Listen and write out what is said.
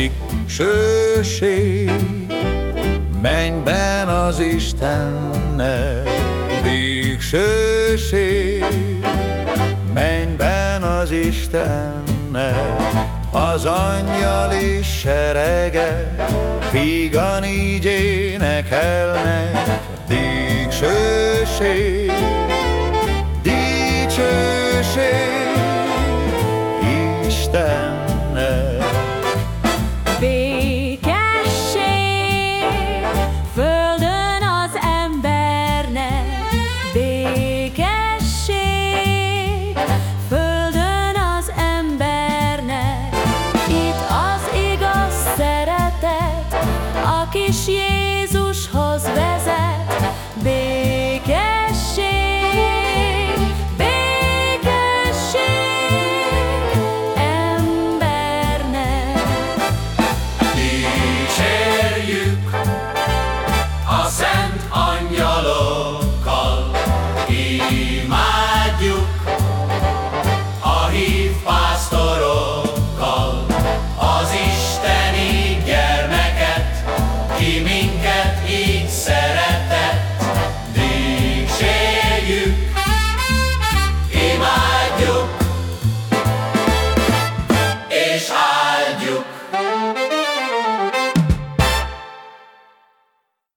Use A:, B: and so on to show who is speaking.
A: végsőség. Mennyben az Istennek végsőség. Mennyben az Istennek az angyali serege Figan így énekelnek Dicsőség, dicsőség Istennek Rádio